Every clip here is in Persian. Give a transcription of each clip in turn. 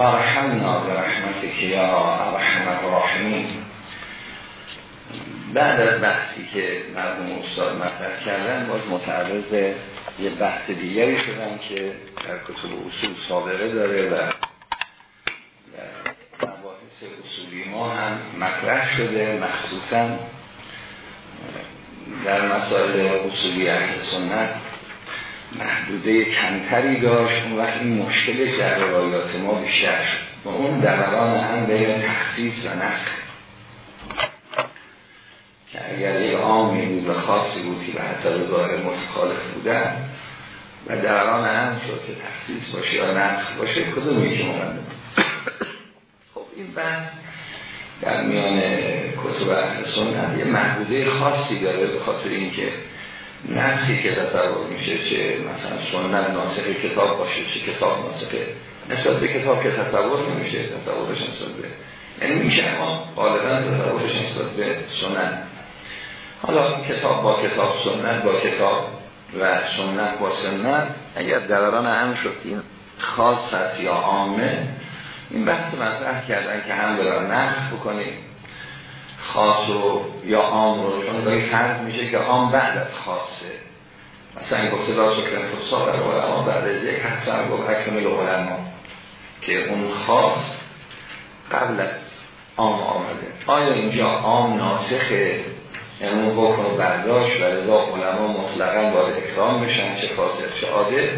و رحمنا برحمتك یا ارحم الراحمین بعد از بحثی که مرحوم استاد مطرح کردن باز متعرض یه بحث دیگری شدن که در کتب اصول سابقه داره و مباحث اصولی ما هم مطرح شده مخصوصا در مسائل اصولی اهل سنت. محدوده کمتری داشت اون وقت این مشکل در روایات ما بیشتر شد. و اون دوران هم بین تخصیص و نسخ که اگر یک عامی بود و خاصی بود که به ظاهر متخالف بودن و دوران هم شد که تخصیص باشه یا نسخ باشه کدومی که مقدم خب این بحث در میان کتب سنت یه محدوده خاصی داره به خاطر اینکه نسخی که تصور میشه چه مثلا سنت ناسخ کتاب باشه چه کتاب ناسخه نسبت به کتاب که تصور نمیشه تصورش نسبت به یعنی میشه اما غالبا تصورش نسبت به سنت. حالا کتاب با کتاب سنت با کتاب و سنت با سنت اگر دوران هم شد این خاص هست یا عامه این بحث مطرح کردن که هم دارن نسخ بکنیم خاص رو یا عام رو چون داری فرض میشه که عام بعد از خاصه. مثلا گفته لا سکرم فصال در علما بعد از یک حسن گفت اکمل علما که اون خاص قبل از عام آمده. آیا اینجا عام ناسخه؟ یعنی اون حکم رو برداشت و رضا علما مطلقا باید اکرام بشن چه فاسق چه عادل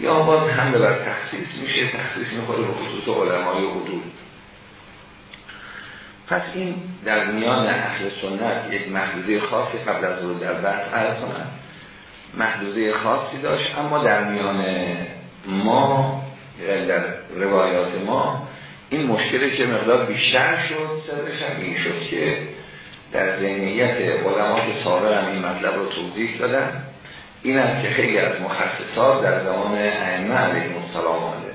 یا باز هم بر تخصیص میشه تخصیص می‌خوره به خصوص علمای حدود. پس این در میان اهل سنت یک محدوده خاصی قبل از رو در بحث عرض محدوده خاصی داشت اما در میان ما یعنی در روایات ما این مشکلی که مقدار بیشتر شد سرش هم این شد که در ذهنیت علما که هم این مطلب رو توضیح دادن این است که خیلی از مخصصات در زمان ائمه علیه السلام آمده.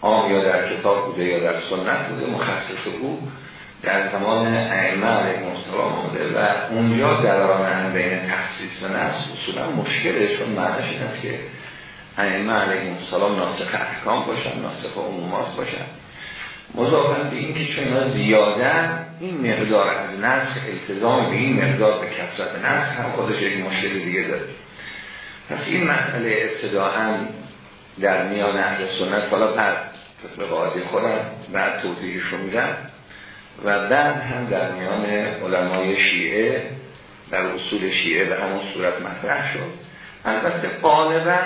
آم یا در کتاب بوده یا در سنت بوده مخصص او در زمان ائمه علیه السلام آمده و اونجا دران هم بین تخصیص و نفس اصولا مشکله چون معنیش این است که ائمه علیه السلام ناسخ احکام باشن ناسخ عمومات باشن. مضافن به این چون زیادن این مقدار از نسخ التزام به این مقدار به کسرت نسخ هم خودش یک مشکل دیگه داره. پس این مسئله ابتداعا در میان اهل سنت حالا بعد به قاعده خودم بعد توضیحش رو میدم. و بعد هم در میان علمای شیعه در اصول شیعه به همون صورت مطرح شد. البته غالبا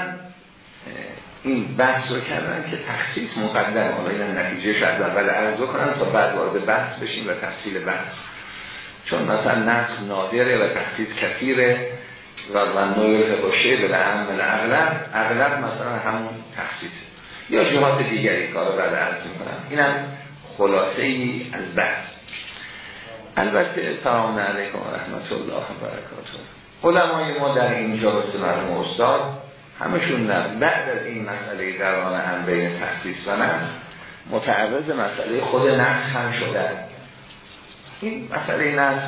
این بحث رو کردن که تخصیص مقدم حالا این نتیجهش از اول عرض کنم تا بعد وارد بحث بشیم و تفصیل بحث. چون مثلا نسخ نادره و تخصیص کثیره و نویر باشه به عمل اغلب اغلب مثلا همون تخصیص یا جهات دیگری کار بعد عرض می‌کنم. اینم خلاصه ای از بحث. البته سلام علیکم و رحمت الله و برکاته. علمای ما در اینجا بسته مرموم استاد همشون بعد از این مسئله دران هم بین تخصیص و نفس متعرض مسئله خود نفس هم شدن این مسئله نفس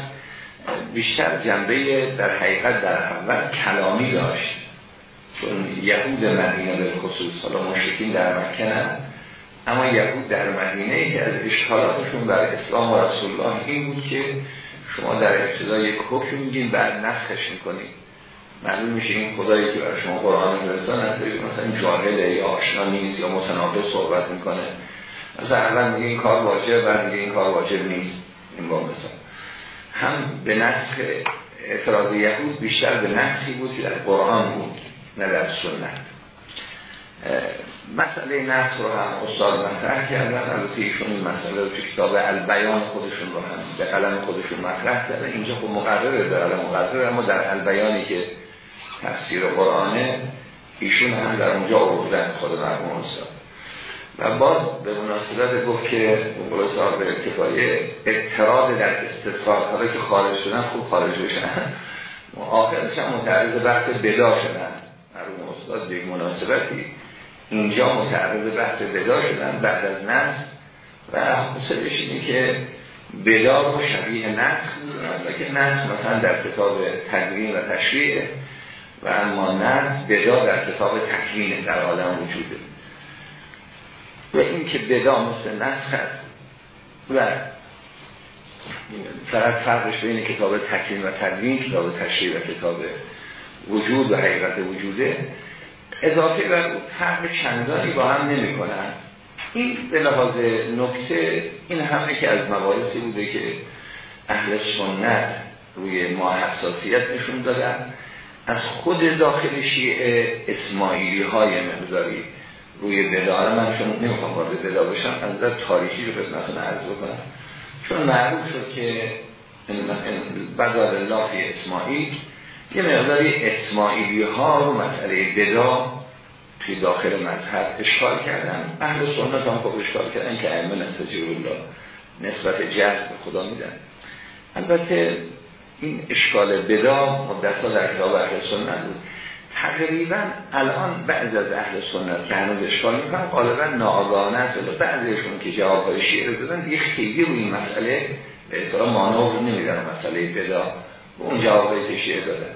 بیشتر جنبه در حقیقت در اول کلامی داشت. چون یهود مدینه به خصوص حالا مشکین در مکه اما یهود در مدینه ای از اشکالاتشون بر اسلام و رسول الله این بود که شما در ابتدا یک حکم میگین بعد نسخش می‌کنید معلوم میشه این خدایی که برای شما قرآن میرسان هست مثلا جاهله یا آشنا نیست یا متناقض صحبت می‌کنه. مثلا اول میگه این کار واجب بعد میگه این کار واجب نیست. این با مثلا هم به نسخ اعتراض یهود بیشتر به نسخی بود که در قرآن بود نه در سنت. مسئله نسخ رو هم استاد مطرح کردن. البته این مسئله رو تو کتاب البیان خودشون رو هم به قلم خودشون مطرح کردن. اینجا خب مقرره در قلم مقرره اما در البیانی که تفسیر قرآنه ایشون هم در اونجا آوردن خود مرموم استاد و باز به مناسبت گفت که بقول صاحب ارتفاعی اعتراض در استثار حالا که خارج شدن خوب خارج بشن. آخرش هم متعرض بحث بدا شدن. مرموم استاد به مناسبتی اینجا متعرض بحث بدا شدن بعد از نفس و حسابش اینه که بدا رو شبیه نفس بودن و که نفس مثلا در کتاب تدوین و تشریع و اما نفس بدا در کتاب تکوین در عالم وجوده. و این که بدا مثل نسخ هست و فقط فرقش بین کتاب تکوین و تدوین کتاب تشریح و کتاب وجود و حقیقت وجوده. اضافه بر فرق چندانی با هم نمی کنن. این به لحاظ نکته این همه که از مباحثی بوده که اهل سنت روی ما حساسیت نشون دادن از خود داخل شیعه اسماعیلی های مقداری روی بدار من چون نمی‌خوام وارد بدا بشم از در تاریخی رو خدمتتون عرض بکنم چون معروف شد که بدار الله اسماعیل یه مقداری اسماعیلی ها رو مسئله بدا توی داخل مذهب اشکال کردن. اهل سنت هم خوب اشکال کردن که ائمه نستجیب الله نسبت جهد به خدا میدن. البته این اشکال بدا مدت ها در کتاب اهل سنت بود. تقریبا الان بعض از اهل سنت که هنوز اشکال می‌کنن غالبا ناآگاهانه است بعضیشون که جواب های شیعه دادن دیگه خیلی روی این مسئله به اصطلاح مانور نمیدن مسئله بدا اون جواب های شیعه دادن.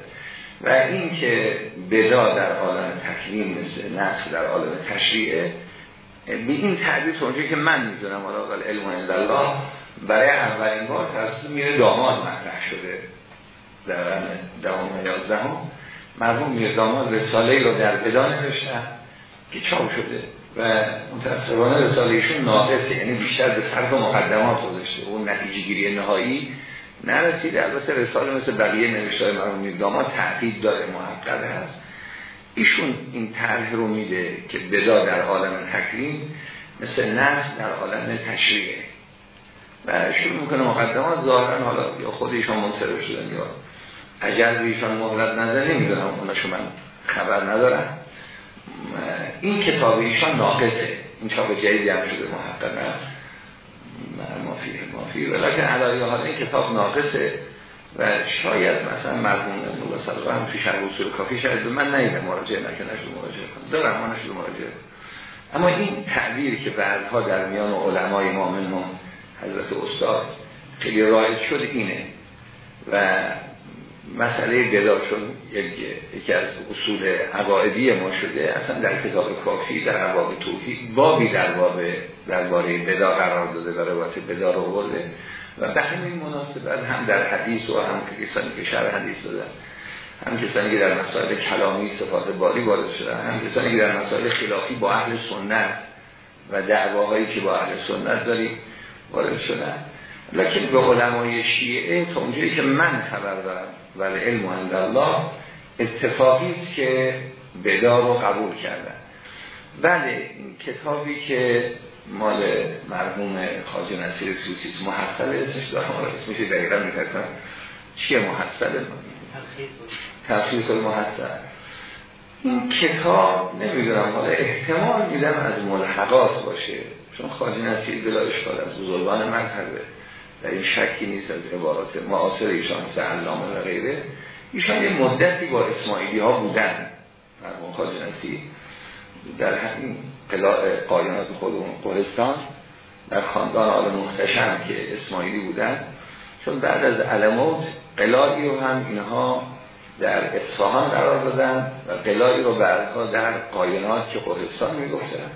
و این که بدا در عالم تکلیم مثل نسل در عالم تشریعه به این تعبیر اونجایی که من می‌دونم حالا علم الله برای اولین بار توسط میره داماد مطرح شده در دهم یازدهم. مرحوم میر داماد رساله رو در بدا نوشتن که چاپ شده و متاسفانه رساله ایشون ناقصه یعنی بیشتر به صرف مقدمات گذاشته اون نتیجه گیری نهایی. نرسیده. البته رساله مثل بقیه نوشته مرحوم میر داماد تعقید داره محقق هست. ایشون این طرح رو میده که بدا در عالم تکلیم مثل نسل در عالم تشریعه. و شروع می‌کنه مقدمات ظاهرا حالا یا خود ایشان منصرف شدن یا اگر ایشان مهلت نظر نمی‌دونم اوناشو من خبر ندارم این کتاب ایشان ناقصه. این چاپ جدیدی هم شده محقق مافی مافی. ولیکن علایه حالا این کتاب ناقصه و شاید مثلا مرحوم مولا صدقه هم توی شرح اصول کافی شاید من نیده مراجعه نکنه نشد مراجعه کنم دارم ما نشد مراجعه. اما این تعبیر که بعدها در میان علمای ما منهم حضرت استاد خیلی رایج شد اینه. و مسئله بدا چون یکی از اصول عقایدی ما شده اصلا در کتاب کافی در عباب توحید بابی در باب درباره بدا قرار داده و روایت بدا رو برده و به همین مناسبت هم در حدیث و هم کسانی که شرح حدیث دادن هم کسانی که در مسائل کلامی صفات باری وارد شدن هم کسانی که در مسائل خلافی با اهل سنت و دعواهایی که با اهل سنت داریم وارد شدن. لکن به علمای شیعه تا اونجایی که من خبر دارم ولی علم عند الله اتفاقی است که بدا رو قبول کردن. بله کتابی که مال مرحوم خواجه نصیر سوسیس محصل اسمش دارم اسمش دقیقا میترسم چیه محصل؟ تفسیر محصل. این کتاب نمی‌دونم حالا احتمال میدم از ملحقات باشه چون خواجه نصیر بلا اشکال از بزرگان مذهبه. در این شکی نیست از عبارات معاصر ایشان مثل علامه و غیره. ایشان یه مدتی با اسماعیلی ها بودن خواجه نصیر در همین قایانات خودمون قرستان در خاندان آل محتشم که اسماعیلی بودن. چون بعد از علموت قلایی رو هم اینها در اصفهان قرار دادن و قلایی رو بعدها در قاینات که قرستان می‌گفتن.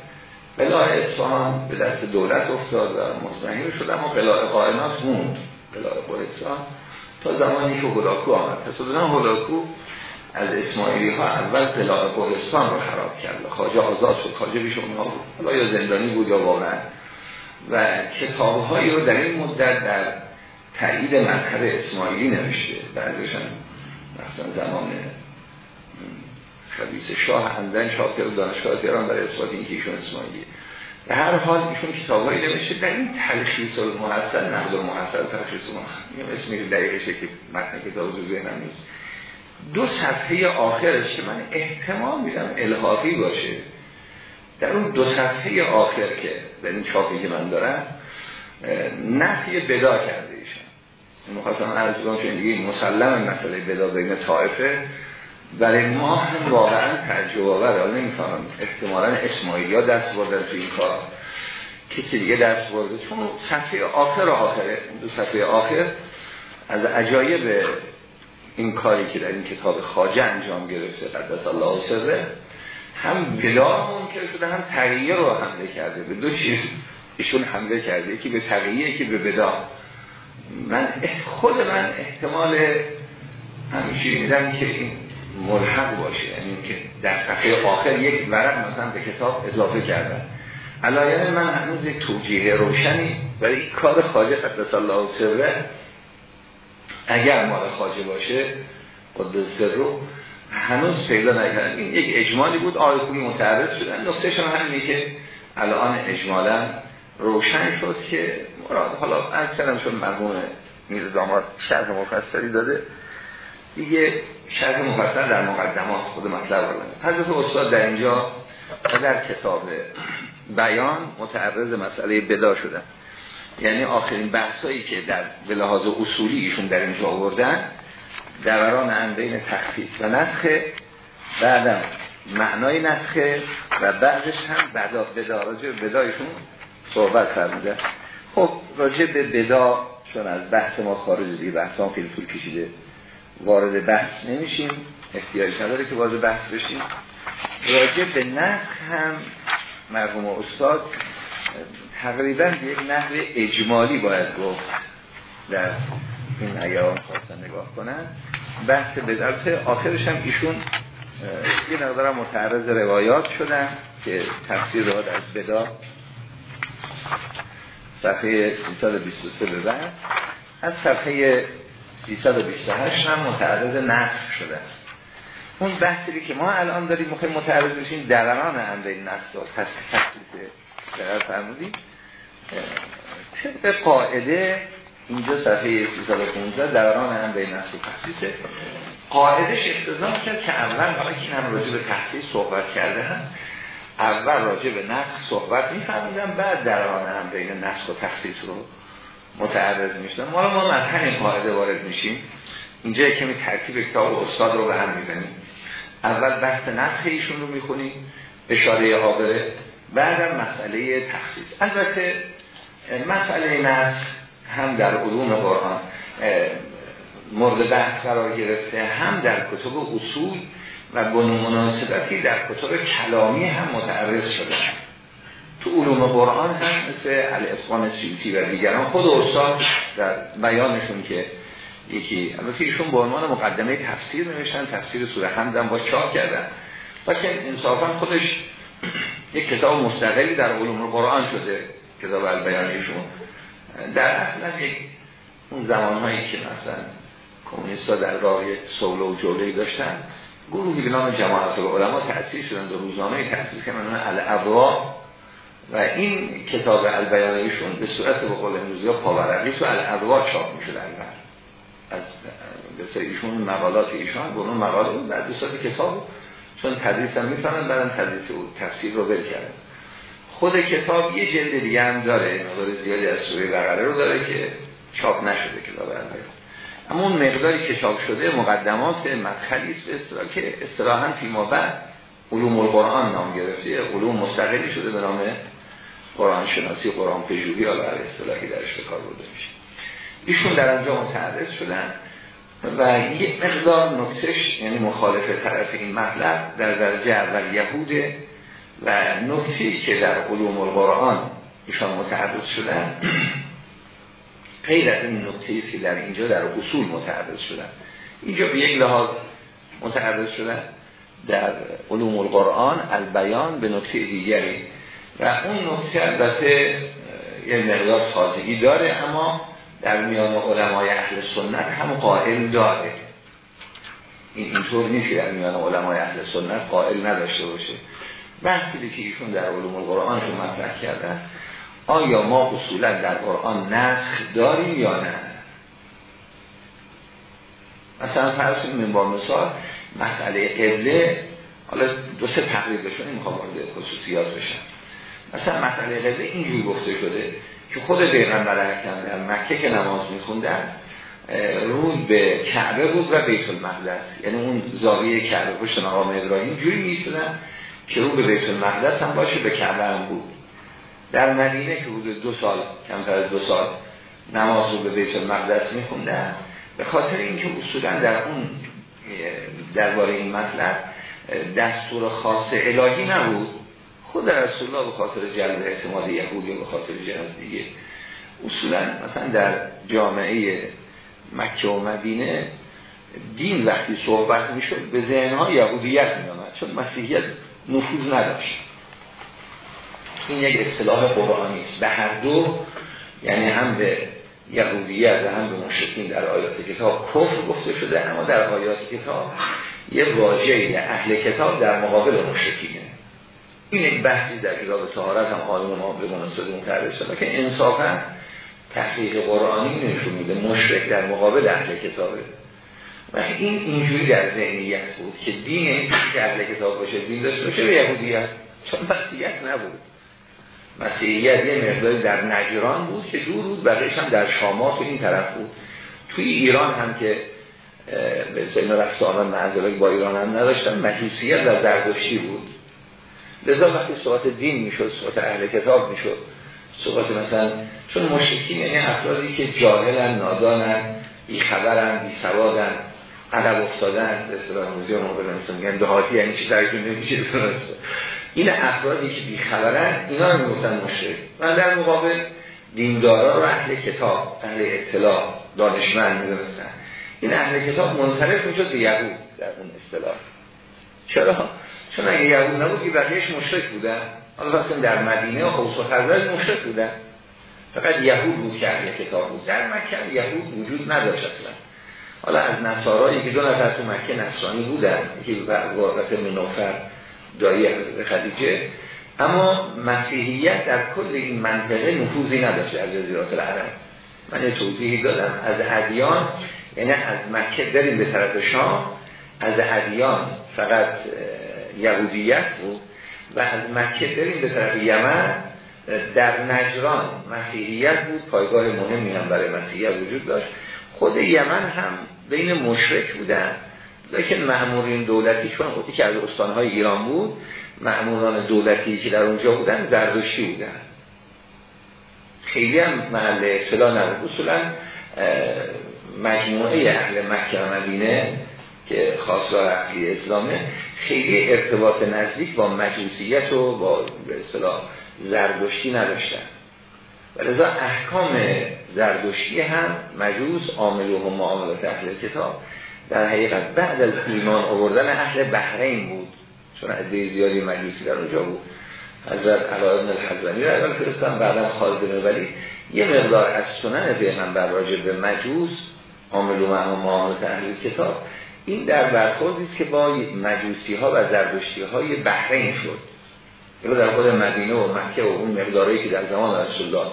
قلعه اصفهان به دست دولت افتاد و مزمحیر شد اما قلعه قائمات موند. قلعه قرستان تا زمانی که هلاکو آمد. پس هلاکو از اسماعیلی ها اول قلعه قرستان رو خراب کرد. خواجه آزاد شد. خواجه بیش اونها بود. یا زندانی بود یا واقعا. و کتابهایی رو در این مدت در تایید مذهب اسماعیلی نوشته. بعضیشان مثلا زمان خبیث شاه همزن چاپ کرد دانشگاه تهران برای اثبات اینکه ایشون اسماعیلیه. به هر حال ایشون کتابایی نوشته. در این تلخیص المحصل نقد المحصل تلخیص المحصل اسمی دقیقشه که متن کتاب رو ذهنم نیست. دو صفحه آخرش که من احتمال میدم الهافی باشه. در اون دو صفحه آخر که در این چاپی که من دارم نفی بدا کرده ایشون. می‌خواستم عرض چون دیگه مسلم مسئله بدا بین طائفه. برای ما هم واقعا تجربه آور حالا نمی‌فهمم. احتمالا اسماعیلی ها دست بردن تو این کار. کسی دیگه دست برده. چون صفحه آخر آخره دو صفحه آخر از عجایب این کاری که در این کتاب خاجه انجام گرفته قدس الله سره هم بلا منکر شده هم تغییر رو حمله کرده. به دو چیز ایشون حمله کرده. یکی به تغییر یکی به بدا. من خود من احتمال همیشه میدم که این ملحق باشه. یعنی که در صفحه آخر یک ورق مثلا به کتاب اضافه کردن. علایه من هنوز یک توجیه روشنی برای این کار خاجه قدس الله سره اگر مال خاجه باشه قدس رو هنوز پیدا نکردن. این یک اجمالی بود آقای خوبی متعرض شدن. نقطهشون همینه که الان اجمالا روشن شد که مراد حالا از سرمشون مرمون میر داماد شرح مفصلی داده. دیگه شرح مفصل در مقدمات خود مطلب رو حضرت استاد در اینجا در کتاب بیان متعرض مسئله بدا شدن. یعنی آخرین بحثایی که در به لحاظ اصولی ایشون در اینجا آوردن دوران بین تخصیص و نسخه بعدم معنای نسخه و بعدش هم بدا بدا راجع بدایشون صحبت فرموده. خب راجع به بدا چون از بحث ما خارج دیگه بحث هم خیلی طول کشیده. وارد بحث نمیشیم. احتیاج نداره که وارد بحث بشیم. راجع به نسخ هم مرحوم استاد تقریبا یک نحو اجمالی باید گفت در این ایام خواستن نگاه کنن. بحث بدلت آخرش هم ایشون یه مقدار متعرض روایات شدن که تفسیر رو از بدا صفحه 323 به بعد. از صفحه 328 هم متعرض نصف شده. اون بحثی که ما الان داریم مخیم متعرض بشیم دران انده نصف و تفسیر در فرمودیم. طبق قاعده اینجا صفحه 315 دران انده نصف و تخصیصه قاعدش اختزام کرد که اول حالا که این هم راجع به تخصیص صحبت کرده هم اول راجع به نسخ صحبت میفرمودن بعد دران هم بین نسخ و تخصیص رو متعرض می‌شدن ما ما از همین قاعده وارد میشیم. اینجا کمی ترکیب کتاب استاد رو به هم می‌زنیم. اول بحث نسخ ایشون رو می‌خونیم اشاره آبره بعدم مسئله تخصیص. البته مسئله نسخ هم در علوم قرآن مورد بحث قرار گرفته هم در کتب اصول و بنو مناسبتی در کتب کلامی هم متعرض شده. تو علوم قرآن هم مثل الاسقان سیوتی و دیگران خود استاد در بیانشون که یکی البته ایشون به عنوان مقدمه تفسیر نوشتن تفسیر سوره حمدم با چاپ کردن. که انصافا خودش یک کتاب مستقلی در علوم قرآن شده کتاب البیانشون در اصلا یک اون زمانهایی که مثلا کمونیستا در راه سول و جوله داشتن گروهی به نام جماعت علما تأثیر شدن در روزنامه تأثیر که من الابوا. و این کتاب البیانیشون به صورت به قول امروزی پاورقی تو الابوا چاپ می شد از به ایشون مقالات ایشان به اون مقاله بود بعد دوستات کتاب چون تدریس هم می‌فهمن بعدم تدریس او تفسیر رو کردن. خود کتاب یه جلد دیگه هم داره مقدار زیادی از سوره بقره رو داره که چاپ نشده کتاب البیان. اما اون مقداری که چاپ شده مقدمات مدخلی است به اصطلاح که اصطلاحا فیما بعد علوم القرآن نام گرفته علوم مستقلی شده به نام قرآن شناسی قرآن پژوهی حالا هر اصطلاحی درش به کار برده میشه. ایشون در آنجا متعرض شدن و یک مقدار نکتش یعنی مخالف طرف این مطلب در درجه اول یهوده و نکتی که در علوم القرآن ایشان متعرض شدن غیر از این نقطه که در اینجا در اصول متعرض شدن. اینجا به یک لحاظ متعرض شدن. در علوم القرآن البیان به نقطه دیگری و اون نقطه البته یه مقدار تازگی داره اما در میان علمای اهل سنت هم قائل داره. این اینطور نیست در میان علمای اهل سنت قائل نداشته باشه. بحثی که ایشون در علوم القرآن رو مطرح کردن آیا ما اصولا در قرآن نسخ داریم یا نه؟ مثلا فرض کنیم با مثال مسئله قبله حالا دو سه تقریب بشون می‌خوام وارد خصوصیات بشن مثلا مسئله قبله اینجوری گفته شده که خود پیغمبر اکرم در مکه که نماز میخوندن روی به کعبه بود و بیت المقدس یعنی اون زاویه کعبه پشت مقام ابراهیم جوری میستدن که رو به بیت المقدس هم باشه به کعبه هم بود. در مدینه که حدود دو سال کمتر از دو سال نماز رو به بیت المقدس میخوندن. به خاطر اینکه اصولا در اون درباره این مطلب دستور خاص الهی نبود. خود رسول الله به خاطر جلب اعتماد یهودی و به خاطر جهاز دیگه. اصولا مثلا در جامعه مکه و مدینه دین وقتی صحبت می‌شد به ذهنها یهودیت می آمد چون مسیحیت نفوذ نداشت. این یک اصطلاح قرآنی است. به هر دو یعنی هم به یهودیت و هم به مشرکین در آیات کتاب کفر گفته شده اما در آیات کتاب یه واژه اهل کتاب در مقابل مشرکینه این یک بحثی در کتاب تهارت هم آدم ما به مناسبت متعرض شده که انصافا تحقیق قرآنی نشون میده مشرک در مقابل اهل کتابه و این اینجوری در ذهنیت بود که دین این که اهل کتاب باشه دین داشته باشه به یهودیت؟ چون مسیحیت نبود. مسیحیت یه مقداری در نجران بود که دور بود بقیش هم در شامات و این طرف بود. توی ایران هم که به سلم رفتاران منزلای با ایران هم نداشتن مجوسیت و زردشتی بود. لذا وقتی صحبت دین می‌شد صحبت اهل کتاب می‌شد صحبت مثلا چون مشرکین یعنی افرادی که جاهلن نادانن بی خبرن بی سوادن عقب افتادن به اصطلاح موزی مثلا میگن دهاتی یعنی چی درشون نمیشه این افرادی که بی خبرن اینا رو می‌گفتن مشرک. و در مقابل دیندارا رو اهل کتاب اهل اطلاع دانشمند می‌دونستن. این اهل کتاب منصرف می‌شد به یهود در اون اصطلاح. چرا؟ چون اگه یهود نبود که بقیهش مشرک بودن حالا مثلا در مدینه و خوص و خزرج مشرک بودن فقط یهود بود که اهل کتاب بود. در مکه یهود وجود نداشت اصلا. حالا از نصارایی که دو نفر تو مکه نصرانی بودن. که واقعت منوفر دایی خدیجه. اما مسیحیت در کل این منطقه نفوذی نداشت از جزیرات العرب. من توضیحی دادم. از ادیان یعنی از مکه بریم به طرف شام از ادیان فقط یهودیت بود. و از مکه بریم به طرف یمن در نجران مسیحیت بود. پایگاه مهمی هم برای مسیحیت وجود داشت. خود یمن هم بین مشرک بودن. لیکن معمورین دولتی چون خودی که از استانهای ایران بود معموران دولتی که در اونجا بودن زردشتی بودن. خیلی هم محل اطلاع نبود. اصولا مجموعه اهل مکه و مدینه که خواستار اصلی اسلامه خیلی ارتباط نزدیک با مجوسیت و با به اصطلاح زردشتی نداشتن. و لذا احکام زردشتی هم مجوس عامل و معاملات اهل کتاب در حقیقت بعد از ایمان آوردن اهل بحرین بود. چون عده زیادی مجوسی در اونجا بود. حضرت علایبن الحزنی را اول فرستن بعدا خالد ولی یه مقدار از سنن پیغمبر راجع به مجوس عامل و معاملات اهل کتاب این در برخوردی است که با مجوسی ها و زردشتی های بحرین شد. یا در خود مدینه و مکه و اون مقداری که در زمان رسول الله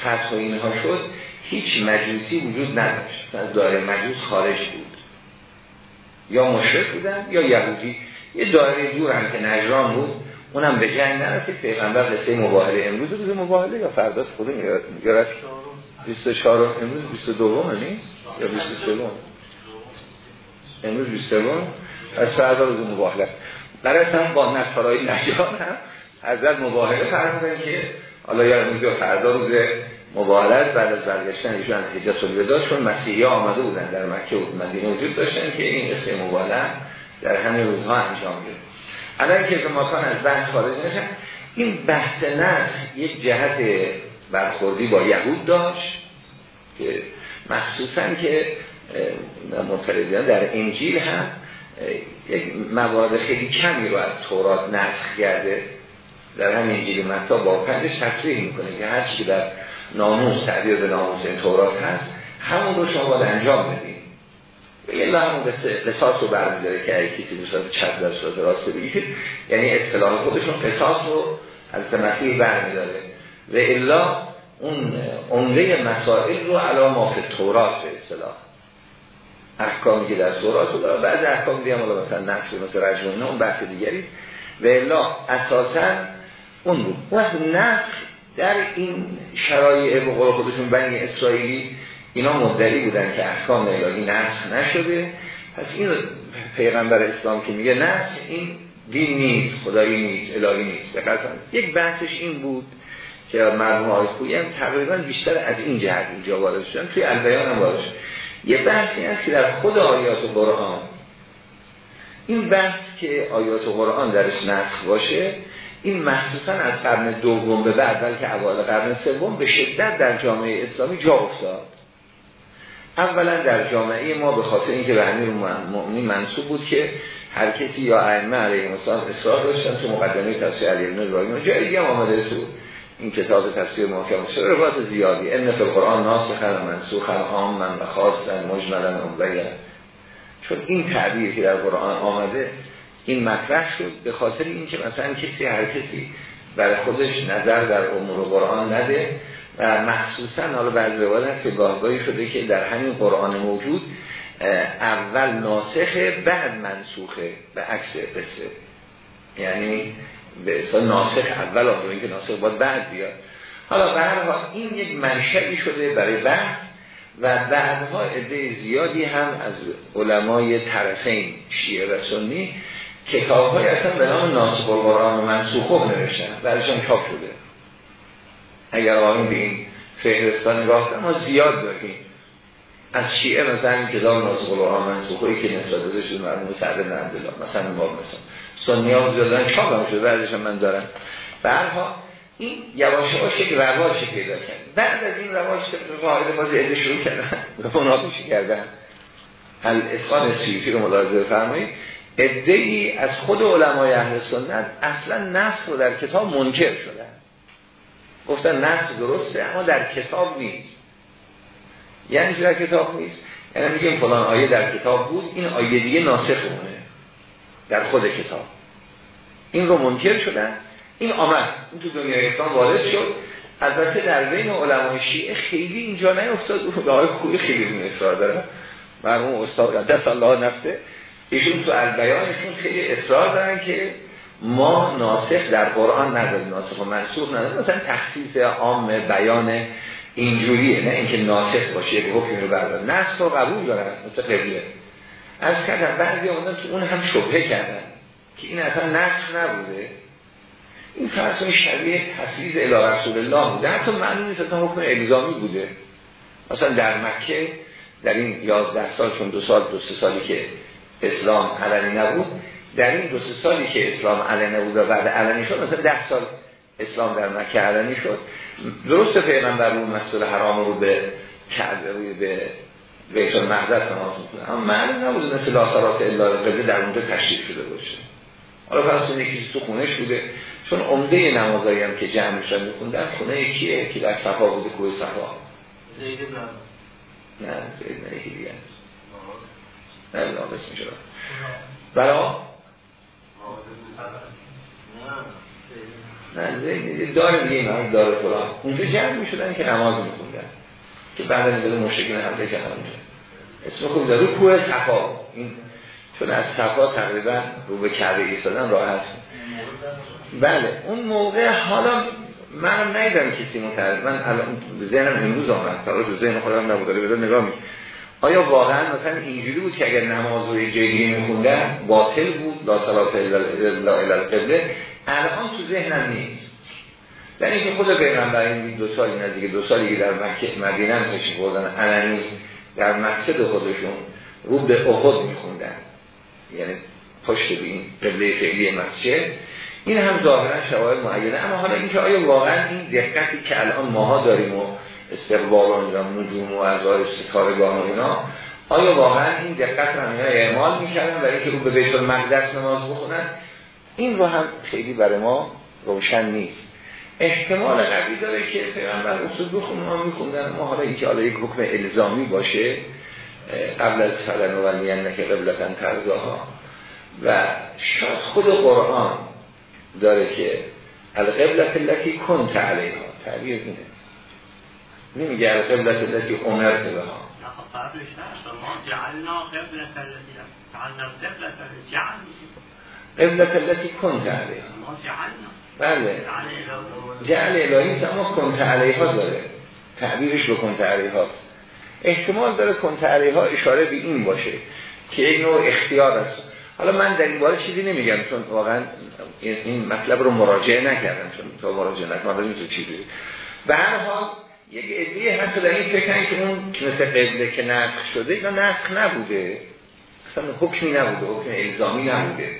فتح و اینها شد هیچ مجوسی وجود نداشت. از دایره مجوس خارج بود. یا مشرک بودن یا یهودی. یه دایره دور هم که نجران بود اونم به جنگ نرسید. پیغمبر قصه مباهله امروز روز مباهله یا فردا خود میگرد 24 امروز 22 نیست؟ یا 23 امروز 23 از فردا روز مباهله برای هم با نصارای نجران هم. حضرت مباهله فرمودن که حالا یا امروز یا فردا روز مباهله بعد از برگشتن ایشون از حجاز الوداع چون مسیحی آمده بودن در مکه و مدینه وجود داشتن که این قصه مباهله در همه روزها انجام گرفت الان که ماکان از بحث خارج نشن این بحث نسل یک جهت برخوردی با یهود داشت که مخصوصا که مطلعیان در انجیل هم یک موارد خیلی کمی رو از تورات نسخ کرده. در همین انجیل متا با پندش تصریح می‌کنه که هر چی در ناموس تعبیر به ناموس این تورات هست همون رو شما باید انجام بدید یه همون قصاص رو برمیداره که اگه کسی دوست چپ در صورت راست بگید یعنی اصطلاح خودشون قصاص رو از مسیح برمیداره. و الا اون عمده مسائل رو علا ما تورات به اصطلاح. احکامی که در تورات رو داره بعضی احکام دیگه حالا مثلا نصر مثل اون بحث دیگری. و الا اساسا اون بود. وقت نسخ در این شرایع به قول خودشون بنی اسرائیلی اینا مدلی بودن که احکام الهی نسخ نشده. پس این پیغمبر اسلام که میگه نسخ این دین نیست خدایی نیست الهی نیست. بخاطر یک بحثش این بود که مرحوم آقای هم تقریبا بیشتر از این جهت اینجا وارد شدن. توی البیان هم وارد شد. یه بحثی هست که در خود آیات قرآن. این بحث که آیات قرآن درش نسخ باشه این مخصوصا از قرن دوم به بعد بلکه اول قرن سوم به شدت در جامعه اسلامی جا افتاد. اولا در جامعه ما به خاطر اینکه به امیر مؤمنین منصوب بود که هر کسی یا ائمه علیه السلام اصرار داشتن تو مقدمه تفسیر علی بن ابراهیم جای دیگه آمده تو این کتاب تفسیر محکم شده روایت زیادی. ان فی القرآن ناسخ و منسوخ عام من و خاصا مجملا و چون این تعبیر که در قرآن آمده این مطرح شد به خاطر اینکه مثلا کسی هر کسی برای خودش نظر در امور قرآن نده و مخصوصا حالا بعد روایت که گاهگاهی شده که در همین قرآن موجود اول ناسخه بعد منسوخه به عکس قصه. یعنی به اصلا ناسخ اول آمده اینکه ناسخ باید بعد بیاد. حالا به حال این یک منشعی شده برای بحث و بعدها عده زیادی هم از علمای طرفین شیعه و سنی کتاب های اصلا به نام ناسخ القرآن و منسوخه نوشتن. بعدشان چاپ شده. اگر آقایون به این فهرستان نگاه ما زیاد داریم. از شیعه مثلا کتاب ناسخ القرآن منسوخه که نسبت داده شده مرموم سعد بن مثلا باب مثلا. سنی ها زیادن چاپ هم شده بعدش من دارم. برها این یواش یواش یک رواج پیدا کرد. بعد از این رواج قاعده باز عده شروع کردن. به مناقشه کردن. هل اسقان سیوطی رو ملاحظه فرمایید ای از خود علمای اهل سنت اصلا نسخ رو در کتاب منکر شدن گفتن نسخ درسته اما در کتاب نیست. یعنی در کتاب نیست؟ یعنی میگیم فلان آیه در کتاب بود این آیه دیگه ناسخ مونه. در خود کتاب. این رو منکر شدن. این آمد. این تو دنیای اسلام وارد شد. البته در بین علمای شیعه خیلی اینجا نیفتاد. او به آقای خوبی خیلی اون اصرار داره. مرموم استاد دست الله نفته. ایشون تو البیانشون خیلی اصرار دارن که ما ناسخ در قرآن نداریم. ناسخ و منسوخ نداریم. مثلا تخصیص عام بیان اینجوریه. نه اینکه ناسخ باشه. یک حکمی رو بردار نسخ رو قبول دارن. مثل قبله. از کردن بعضی اومدن تو اون هم شبهه کردن که این اصلا نسخ نبوده. این فرصه شبیه تفریز الی رسول الله بوده. حتی معلوم نیست اصلا حکم الزامی بوده. مثلا در مکه در این یازده سال چون دو سال دو سه سالی که اسلام علنی نبود در این دو سه سالی که اسلام علنی نبود و بعد علنی شد مثلا ده سال اسلام در مکه علنی شد. درست پیغمبر اون مسئول حرام رو به کعبه روی به بیت المقدس نماز می‌کنه. اما معلوم نبود مثل لاثرات الا قبله در اونجا تشریف شده باشه. حالا فرض یکی تو خونش بوده. چون عمده نمازایی هم که جمع میشن میخوندن خونه کیه که در صفا بوده کوه صفا. زید نه زید نه یکی دیگه است نه نه بسم شد برا نه زید داره دیگه این داره فلان. اونجا جمع می‌شدن که نماز میخوندن. که بعد از مشکل حمله کردن اسم خوب داره. کوه صفا. این چون از صفا تقریبا رو به کعبه ایستادن راحت. بله. اون موقع حالا من نیدم کسی متعرض من الان ذهنم امروز آمد. رو ذهن خودم نبود. داره نگاه می آیا واقعا مثلا اینجوری بود که اگر نماز رو جایی میخوندن باطل بود؟ لا صلات الا القبله. الان تو ذهنم نیست. در اینکه خود پیغمبر این دو سالی نزدیک دو سالی که در مکه مدینه هم بردن علنی در مسجد خودشون رو به احد میخوندن. یعنی پشت به این قبله فعلی مسجد. این هم ظاهرا شواهد معینه. اما حالا اینکه آیا واقعا این دقتی که الان ماها داریم و استقبال و نجوم و ازار ستارگان و اینا آیا واقعا این دقت رو اینا اعمال می‌کردن برای که رو به بیت المقدس نماز بخونن؟ این رو هم خیلی برای ما روشن نیست. احتمال قوی داره که پیغمبر اصول بخونن ما میخوندن. ما حالا اینکه حالا یک حکم الزامی باشه قبل از سلن و ولیان که قبلتن ترزاها و شاید خود قرآن داره که القبلت التي كنت عليها. تعبیر اینه. نمیگه القبلت التي امرت بها. قبلت التي كنت عليها. بله. جعل الهی اما کنت علیها داره. تعبیرش به کنت علیها. احتمال داره کنت علیها اشاره به این باشه که یک نوع اختیار است. حالا من در این باره چیزی نمیگم چون واقعا این مطلب رو مراجعه نکردم چون تو مراجعه نکردم تو چیزی. به هر حال یک عده حتی در این فکر که اون مثل قبله که نسخ شده اینا نسخ نبوده. اصلا حکمی نبوده حکم الزامی نبوده.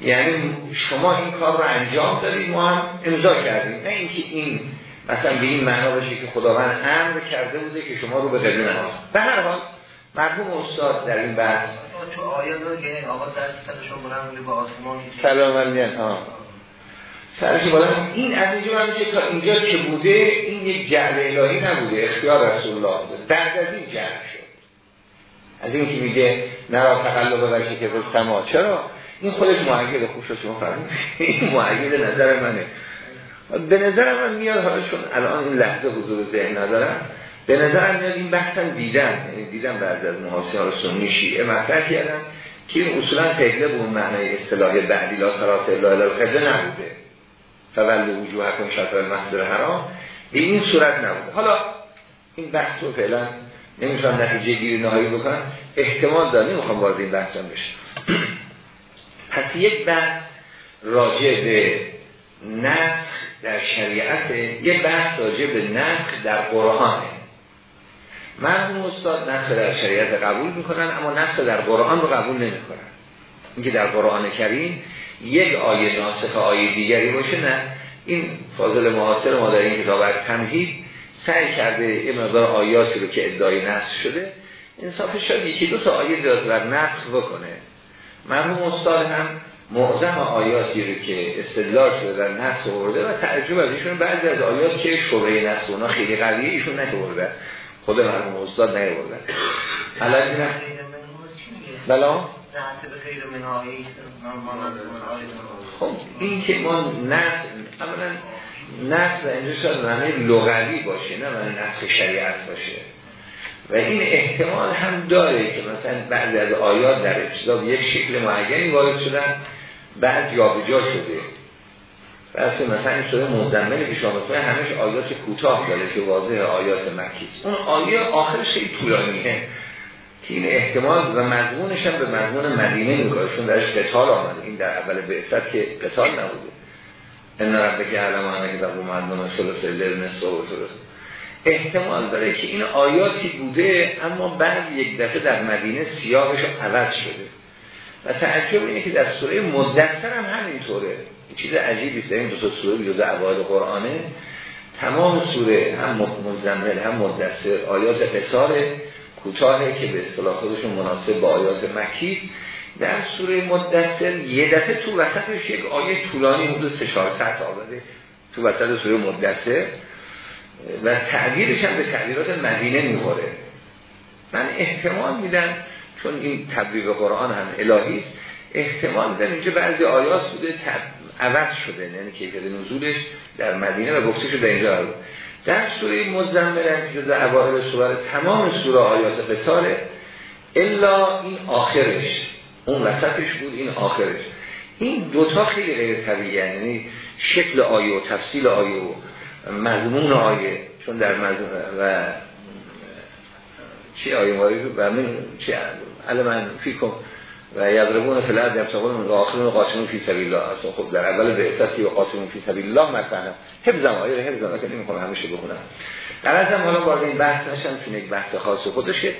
یعنی شما این کار رو انجام دارید ما هم امضا کردیم. نه اینکه این مثلا به این معنا باشه که خداوند امر کرده بوده که شما رو به قبله نماز به هر حال مرحوم استاد در این بحث تو آیه که آقا در شما برم به آسمان سلام علیکم. ها سرش بالا این از اینجا من که تا اینجا که بوده این یک جعل الهی نبوده اختیار رسول الله بوده. بعد از این جعل شد. از این که میگه نرا تقلب وجه که سما چرا؟ این خودش معید خوش رو شما فرمید این معید نظر منه. به نظر من میاد حالا چون الان این لحظه حضور ذهن ندارم به نظر میاد این بحثم دیدن. یعنی دیدم بعضی از ها سنی شیعه مطرح کردن که این اصولا قبله به اون معنی اصطلاحی بعدی لا صلات الا قبله نبوده. وجوه کن شطر المسجد حرام. به این صورت نبوده. حالا این بحث رو فعلا نمی‌تونم نتیجه گیری نهایی بکنم. احتمال داره نمی‌خوام وارد این بحثم بشه پس یک بحث راجع به نسخ در شریعت یک بحث راجع به نسخ در قرآنه مرحوم استاد نسخ در شریعت قبول می‌کنن اما نسخ در قرآن رو قبول نمی‌کنن. اینکه در قرآن کریم یک آیه ناسخ آیه دیگری باشه نه. این فاضل معاصر ما در این کتاب تمهید سعی کرده یه مقدار آیاتی رو که ادعای نسخ شده انصافش شد یکی دو تا آیه داد و نسخ بکنه. مرحوم استاد هم معظم آیاتی رو که استدلال شده در نسخ ورده و تعجب از ایشون بعضی از آیات که شبه نسخ اونا خیلی قویه ایشون نتورده خود مرحوم استاد نیوردن حالا اینم بلا خب این که ما نسخ اولا نسخ اینجا شاید معنی لغوی باشه نه معنی نسخ شریعت باشه. و این احتمال هم داره که مثلا بعضی از آیات در ابتدا یک شکل معینی وارد شدن بعد جابجا شده. بس مثلا این سوره مزمل که شما همش آیات کوتاه داره که واضح آیات مکی اون آیه آخرش خیلی طولانیه که این احتمال و مضمونش هم به مضمون مدینه میگه چون درش قتال آمده. این در اول بعثت که قتال نبوده. ان ربک علم انک ذو مردم ثلث الليل نصف و احتمال داره که این آیاتی بوده اما بعد یک دفعه در مدینه سیاهش عوض شده. و تعجب اینه که در سوره مدثر هم همینطوره. چیز عجیبی است. این دو سوره جز اوایل قرآنه. تمام سوره هم مزمل هم مدثر آیات قصار کوتاهه که به اصطلاح خودشون مناسب با آیات مکی. در سوره مدثر یه دفعه تو وسطش یک آیه طولانی حدود 3 400 آورده. تو وسط سوره مدثر. و تعبیرش هم به تعبیرات مدینه میوره من احتمال میدم چون این تبلیغ قرآن هم الهی است احتمال میدم اینجا بعضی آیات بوده تب... عوض شده یعنی کیفیت نزولش در مدینه و گفته شده اینجا در سوره مزمل هم جز اوائل سوره تمام سوره آیات قصاره الا این آخرش اون وسطش بود این آخرش. این دوتا خیلی غیر طبیعی یعنی شکل آیه و تفصیل آیه و مضمون آیه چون در مضمون و چی آیه ماری و من چی علمان فیکم و یضربون الارض یبتغون من آخرون قاتلون فی سبیل الله. اصلا خب در اول به احساسی و قاتلون فی سبیل الله مثلا حفظم آیه حفظم که نمی‌خوام همیشه بخونم. در ازم حالا وارد این بحث نشم چون یک بحث خاص خودشه.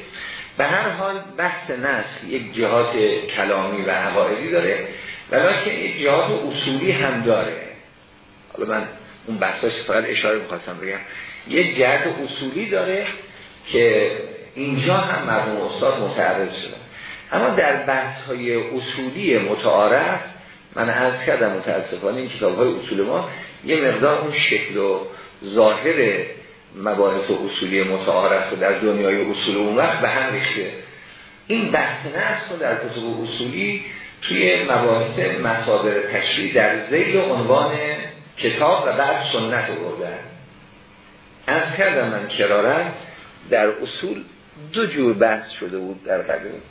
به هر حال بحث نسخ یک جهات کلامی و عقایدی داره ولیکن یک جهات اصولی هم داره. حالا من اون بحثاش فقط اشاره می‌خواستم بگم. یک جهت اصولی داره که اینجا هم مرحوم استاد متعرض شده. اما در بحث های اصولی متعارف من از کردم متاسفانه این کتاب های اصول ما یه مقدار اون شکل و ظاهر مباحث و اصولی متعارف در دنیای اصول اون وقت به هم ریخته. این بحث نست در کتب اصولی توی مباحث مصادر تشریع در زیل عنوان کتاب و بعد سنت بردن. از کردم من کرارت در اصول دو جور بحث شده بود در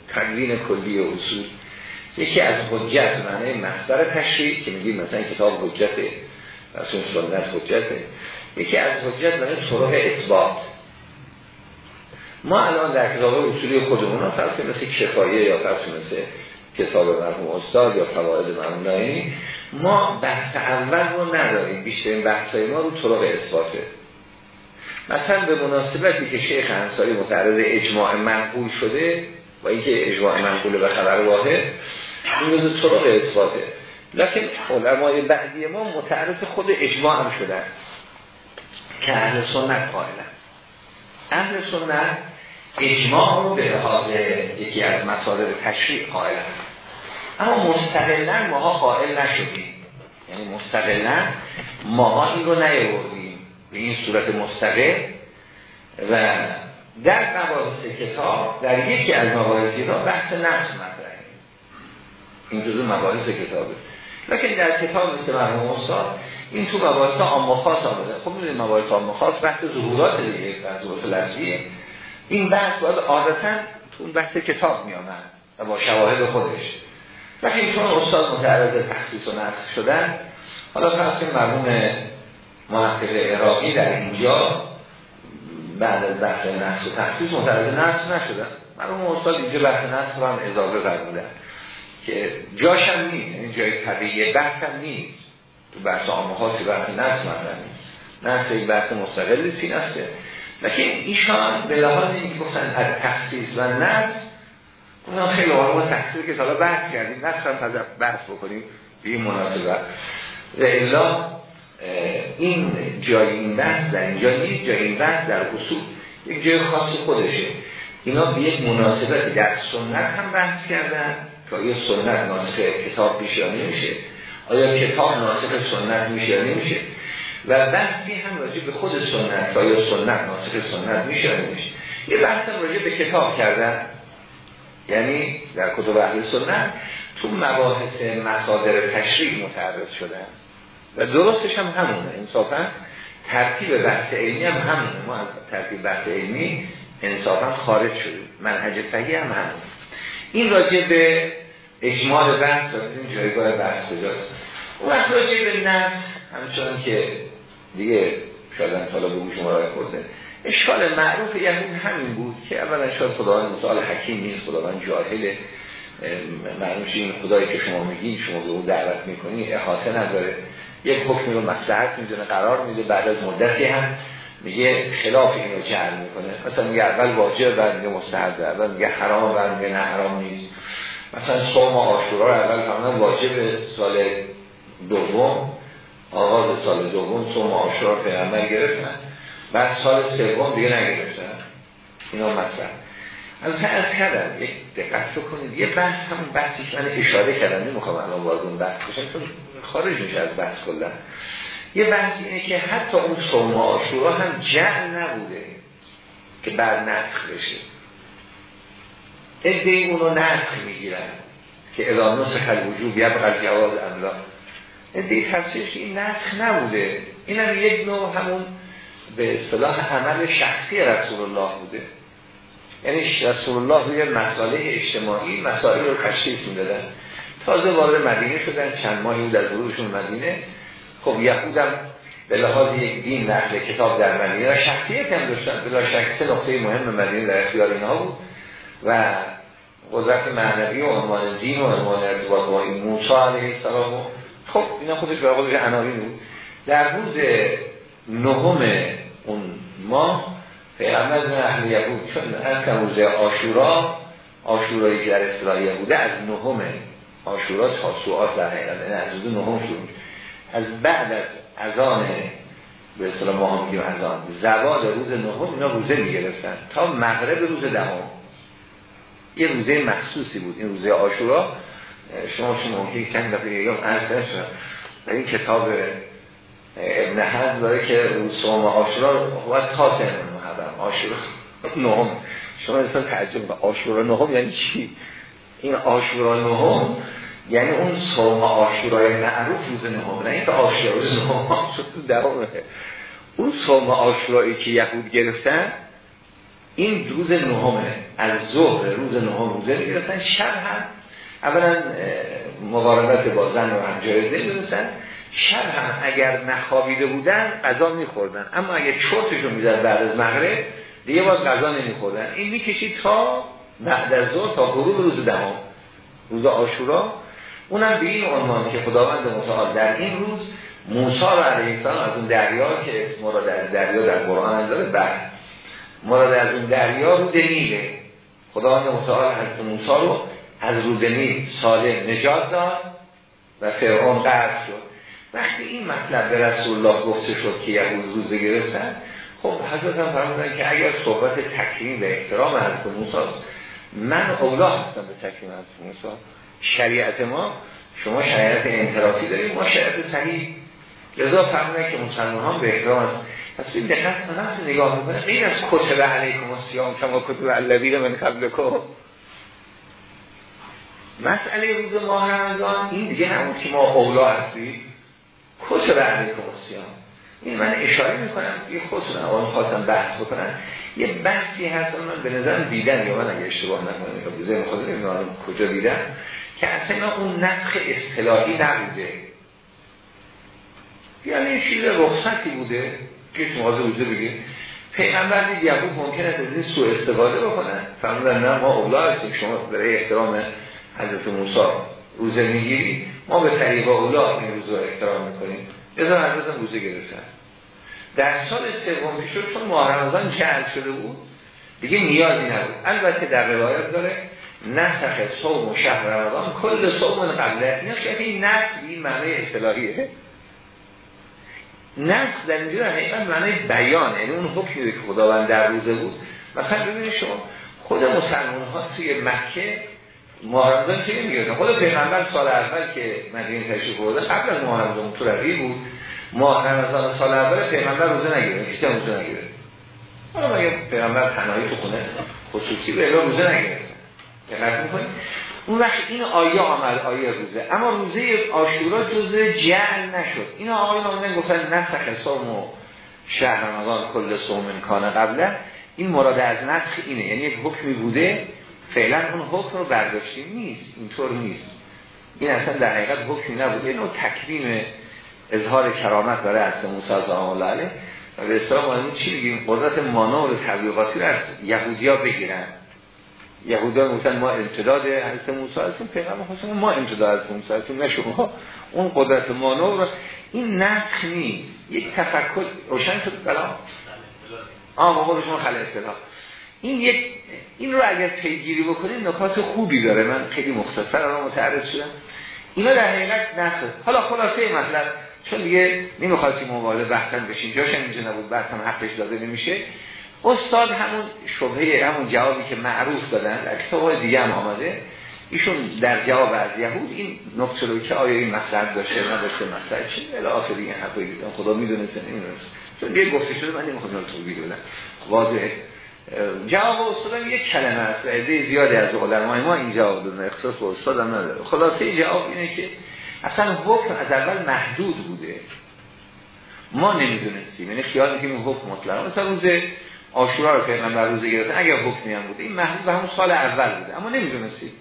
تدوین کلی اصول. یکی از حجت معنی مصدر تشریع که میگیم مثلا کتاب حجت رسول سنت حجته یکی از حجت معنی طرق اثبات. ما الان در کتاب اصولی خودمون فرض مثل کفایه یا فرض مثل کتاب مرحوم استاد یا فواید مرحوم ما بحث اول رو نداریم. بیشترین بحث های ما رو طرق اثباته. مثلا به مناسبتی که شیخ انصاری متعرض اجماع منقول شده با اینکه اجماع منقول به خبر واحد این روز طرق اثباته. لکن علمای بعدی ما متعرض خود اجماع هم شدن که اهل سنت قائلن. اهل سنت اجماع رو به لحاظ یکی از مصادر تشریع قائلن. اما مستقلا ماها قائل نشدیم. یعنی مستقلا ماها این رو نیاوردیم. به این صورت مستقل. و در مباحث کتاب در یکی از مباحثی را بحث نفس مطرحه. این جزو مباحث کتابه. لیکن در کتاب مثل مرحوم استاد این تو مباحث عام خاص آمده خب می‌دونید مباحث عام خاص بحث ظهورات دیگه ظهورات لفظیه. این بحث باید عادتا تو اون بحث کتاب می و با شواهد خودش. لیکن چون استاد متعرض تخصیص و نسخ شدن. حالا فرض که مرحوم محقق عراقی در اینجا بعد از بحث نسخ و تخصیص متعرض نسخ نشدن. مرحوم استاد اینجا بحث نسخ رو هم اضافه فرمودن که جاشم نیست. یعنی جای طبیعی هم نیست. تو بحث آمه خاصی بحث نفس مطرح نیست. نفس یک بحث مستقلی فی نفسه. لیکن ایشان به لحاظ اینکه گفتن از تخصیص و نفس اونم خیلی آرام تخصیص که حالا بحث کردیم. هم بحث بکنیم به این مناسبت. و الا این جای این بحث در اینجا نیست. جای این بحث در اصول یک جای خاص خودشه. اینا به یک مناسبتی در سنت هم بحث کردن. که آیا سنت ناسخ کتاب میشه یا نمیشه؟ آیا کتاب ناسخ سنت میشه یا نمیشه؟ و بحثی هم راجع به خود سنت. آیا سنت ناسخ سنت میشه یا نمیشه؟ یه بحث راجع به کتاب کردن. یعنی در کتب اهل سنت تو مباحث مصادر تشریع متعرض شدن. و درستش هم همونه. انصافا ترتیب بحث علمی هم همونه. ما از ترتیب بحث علمی انصافا خارج شدیم. منهج صحیح هم همونه. این راجع به اجمال بحث و این جایگاه بحث کجاست؟ وقت راجع به نفس همچنان که دیگه شاید حالا شما رای کرده اشکال معروف یهود همین بود که اولا شاید خداوند متعال حکیم نیست خداوند جاهل معلومش این خدایی که شما میگین شما به اون دعوت می‌کنی احاطه نداره. یک حکمی رو مصلحت می‌دونه قرار میده بعد از مدتی هم میگه خلاف اینو جعل می‌کنه. مثلا میگه اول واجب بعد میگه مستحب اول میگه حرام بعد میگه نه حرام نیست. مثلا صوم آشورا اول فرمودن واجب سال دوم آغاز سال دوم صوم آشورا پیغمبر گرفتن. بعد سال سوم دیگه نگرفتن. اینا مثلا از از کردم یک دقت کنید یه بحث همون بحثی که من اشاره کردم نمی‌خوام الان وارد اون بحث بشم خارج میشه از بحث کلا. یه بحث اینه که حتی اون صوم آشورا هم جعل نبوده که بر نسخ بشه. ادهی اونو نسخ می‌گیرن که اذا نسخ الوجوب یبقى جواز املا ادهی تفسیرش این نسخ نبوده. این هم یک نوع همون به اصطلاح عمل شخصی رسول الله بوده. یعنی رسول الله روی مسائل اجتماعی مسائل رو تشخیص می‌دادن. تازه وارد مدینه شدن چند ماهی در ورودشون مدینه. خب یهودم به لحاظ یک دین نقل کتاب در مدینه و شخصیت هم داشتن. بلا شک سه نقطه مهم مدینه در اختیار اینها بود. و قدرت معنوی و عنوان دین و عنوان ارتباط با این موسی علیه السلام خب اینا خودش به خودش عناوین بود. در روز نهم اون ماه پیغمبر من اهل یهود چون از روز آشورا آشورایی که در اصطلاح یهوده از نهم آشورا تا سوعات در حقیقت یعنی از روز نهم شروع از بعد از اذان به اصطلاح ما هم میگیم اذان زوال روز نهم اینا روزه می‌گرفتن. تا مغرب روز دهم یه روزه مخصوصی بود این روزه آشورا. شما شما ممکنی چند دفعه یکم عرض شد در این کتاب ابن حض داره که سوم آشورا باید تاسه محرم. آشورا نهم. شما انسان تعجب به آشورا نهم یعنی چی؟ این آشورا نهم یعنی اون صوم آشورای معروف روز نهم نه این آشورا نهم. اون صوم آشورایی که یهود گرفتن این روز نهمه. از ظهر روز نهم روزه می‌گرفتن. شب هم اولا مقاربت با زن رو هم جایزه می‌دونستن شب هم اگر نخوابیده بودن غذا میخوردن. اما اگر چرتشو می‌زد بعد از مغرب دیگه باز غذا نمیخوردن. این می‌کشید تا بعد از ظهر تا غروب روز دهم روز آشورا اونم به این عنوان که خداوند متعال در این روز موسی رو علیه السلام از اون دریا که اسم را در دریا در قرآن داره بعد مراد از اون دریا رو نیله خدا متعال حضرت موسی رو از رودنی سالم نجات داد و فرعون قرد شد. وقتی این مطلب به رسول الله گفته شد که یهود روزه گرفتن خب حضرت هم فرمودن که اگر صحبت تکریم و احترام حضرت موسی من اولا هستم به تکریم حضرت موسی. شریعت ما شما شریعت انترافی داریم ما شریعت صحیح. لذا فرمودن که مسلمان به احترام است. پس این دقت کنم نگاه می‌کنه. غیر از کتب علیکم و سیام کما کتب الذین من قبلکم. مسئله روز ماه رمضان این دیگه همون که ما اولا هستیم. کتب علیکم و سیام این من اشاره می‌کنم یه خودتون اول خواستم بحث بکنم یه بحثی هست من به نظرم دیدن یا من اگه اشتباه نکنم که بزرگ خود نمی‌دونم کجا دیدم که اصلا اون نسخ اصطلاحی نبوده. یعنی این چیز رخصتی بوده که شما روزه بگید. پیغمبر دید یهود ممکن است از این سوء استفاده بکنن فرمودن نه ما اولا هستیم شما برای احترام حضرت موسی. روزه می‌گیری ما به طریق اولا این روزه احترام می‌کنیم. ازا حضرت روزه گرفتن. در سال سوم پیش چون ماه رمضان جعل شده بود دیگه نیازی نبود. البته در روایت داره نسخ صوم و شهر رمضان کل صوم قبله اینا که این نسخ این معنی اصطلاحیه. نسخ در اینجا حقیقت معنی بیان یعنی اون حکمی که خداوند در روزه بود. مثلا ببینید شما خود مسلمان ها توی مکه ماه رمضان چه نمی‌گیرن خود پیغمبر سال اول که مدینه تشریف برده قبل از ماه رمضان تو بود. ماه رمضان سال اول پیغمبر روزه نگیره کسی روزه نگیره. حالا مگه پیغمبر تنهایی تو خونه؟ خصوصی به روزه نگیره. دقت اون وقت این آیه آمد آیه روزه. اما روزه آشورا جزء جعل نشد. این آقایون آمدن گفتن نسخ صوم و شهر رمضان کل صوم کانه قبله. این مراد از نسخ اینه. یعنی یک حکمی بوده فعلا اون حکم رو برداشتیم نیست اینطور نیست. این اصلا در حقیقت حکمی نبوده این نوع تکریم اظهار کرامت برای اصل موسی زمان الله و به اصطلاح چی بگیم قدرت مانا و تبلیغاتی رو از یهودیا بگیرن. یهودان گفتن ما امتداد حضرت موسی هستیم پیغمبر حسن ما امتداد از موسی هستیم نه شما. اون قدرت مانو رو این نسخ نیست. یک تفکر روشن شد؟ بلا آه موقع شما خل اصطلاح. این یک این رو اگر پیگیری بکنید نکات خوبی داره. من خیلی مختصر الان متعرض شدم. اینا در حقیقت نسخ حالا خلاصه مطلب چون دیگه نمی‌خواستیم مبالغه بحثن بشیم. جاش اینجا نبود بحثم حقش داده نمیشه. استاد همون شبهه همون جوابی که معروف دادن در کتاب دیگه هم آمده. ایشون در جواب از یهود این نقطه رو که آیا این مسئله داشته نداشته مسئله چی؟ الی آخر این حرفی خدا می‌دونه سن نمی‌دونست چون یه گفته شده من نمی‌خوام تو بدونم واضحه. جواب استادم یک کلمه است و عده زیادی از علمای ما این جواب دادن اختصاص به استادم نداره. خلاصه جواب اینه که اصلا حکم از اول محدود بوده. ما نمی‌دونستیم. یعنی خیال می‌کنیم حکم مطلق. مثلا روز آشورا رو پیغمبر روزه گرفتن اگر حکمی هم بوده این محدود به همون سال اول بوده. اما نمی‌دونستید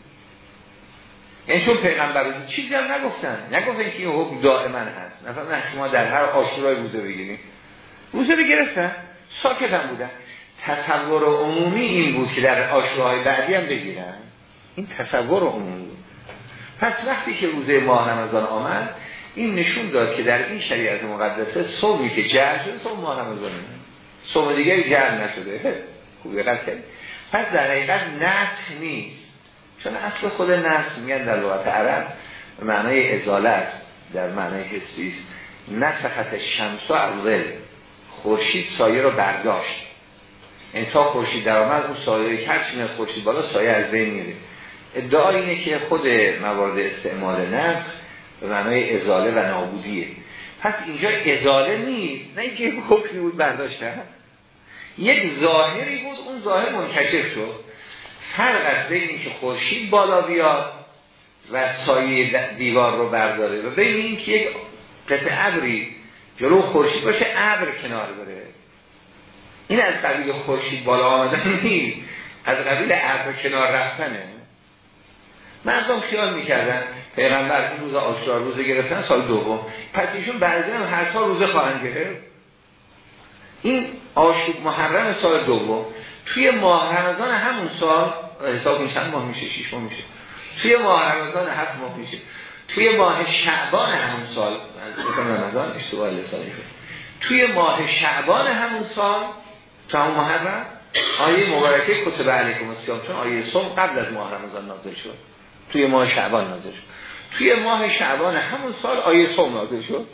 یعنی چون پیغمبر روزه چیزی هم نگفتن. نگفتن که این حکم دائما هست. مثلا شما در هر آشورای روزه بگیریم روزه رو گرفتن. ساکت هم بودن. تصور عمومی این بود که در آشوراهای بعدی هم بگیرن. این تصور عمومی پس وقتی که روزه ماه رمضان آمد این نشون داد که در این شریعت مقدسه صومی که جهر شده صوم ماه رمضانه سوم دیگری جمع نشده. خوبی قد کرد پس در حقیقت نسخ نیست. چون اصل خود نسخ میگن در لغت عرب معنای ازاله است. در معنای حسی است. نسخت شمس و خورشید سایه رو برداشت. این تا خورشید در آمد اون سایه هرچی میاد خورشید بالا سایه از بین میره. ادعا اینه که خود موارد استعمال نسخ به معنای ازاله و نابودیه. پس اینجا ازاله نیست نه اینکه حکمی بود برداشتن. یک ظاهری بود اون ظاهر منکشف شد. فرق است بین اینکه خورشید بالا بیاد و سایه دیوار رو برداره و بین اینکه یک قطع ابری جلو خورشید باشه ابر کنار بره. این از قبیل خورشید بالا آمدن نیست. از قبیل ابر کنار رفتنه. مردم خیال می‌کردن پیغمبر این روز آشورا روزه گرفتن سال دوم. پس ایشون بعضی هم هر سال روزه خواهند گرفت. این آشوب محرم سال دوم. توی ماه رمضان همون سال حساب چند ماه میشه شیش ماه میشه. توی ماه رمضان هفت ماه میشه. توی ماه شعبان همون سال رمضان اشتباه لسانی شد توی ماه شعبان همون سال همون محرم. آیه مبارکه کتب علیکم السیام چون آیه صوم قبل از ماه رمضان نازل شد. توی ماه شعبان نازل شد. توی ماه شعبان همون سال آیه صوم نازل شد.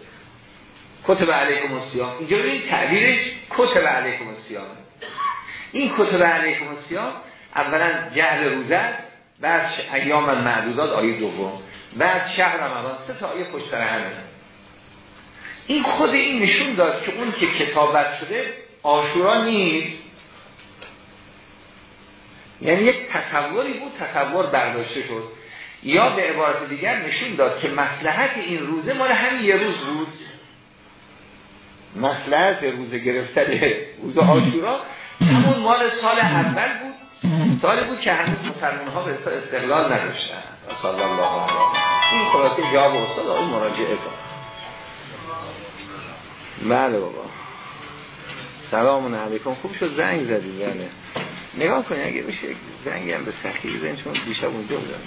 کتب علیکم السیام اینجا این تعبیرش کتب علیکم السیام این کتب علیکم السیام اولا جهل روزه بعد ایام معدودات آیه دوم. بعد شهر رمضان. سه تا آیه پشت همه این خود این نشون داد که اون که کتابت شده آشورا نیست. یعنی یک تصوری بود تصور برداشته شد. یا به عبارت دیگر نشون داد که مسلحت این روزه مال همین یه روز بود. مسلحت روزه گرفتن روز آشورا همون مال سال اول بود. سالی بود که هنوز مسلمان ها به استقلال نداشتن. صلی الله علیه این خلاصه جواب استاد آقای مراجعه کن بله بابا. سلام علیکم. خوب شد زنگ زدی بله. نگاه کنی اگه بشه زنگی هم به سخیری بزنید چون دیشب اونجا بودم.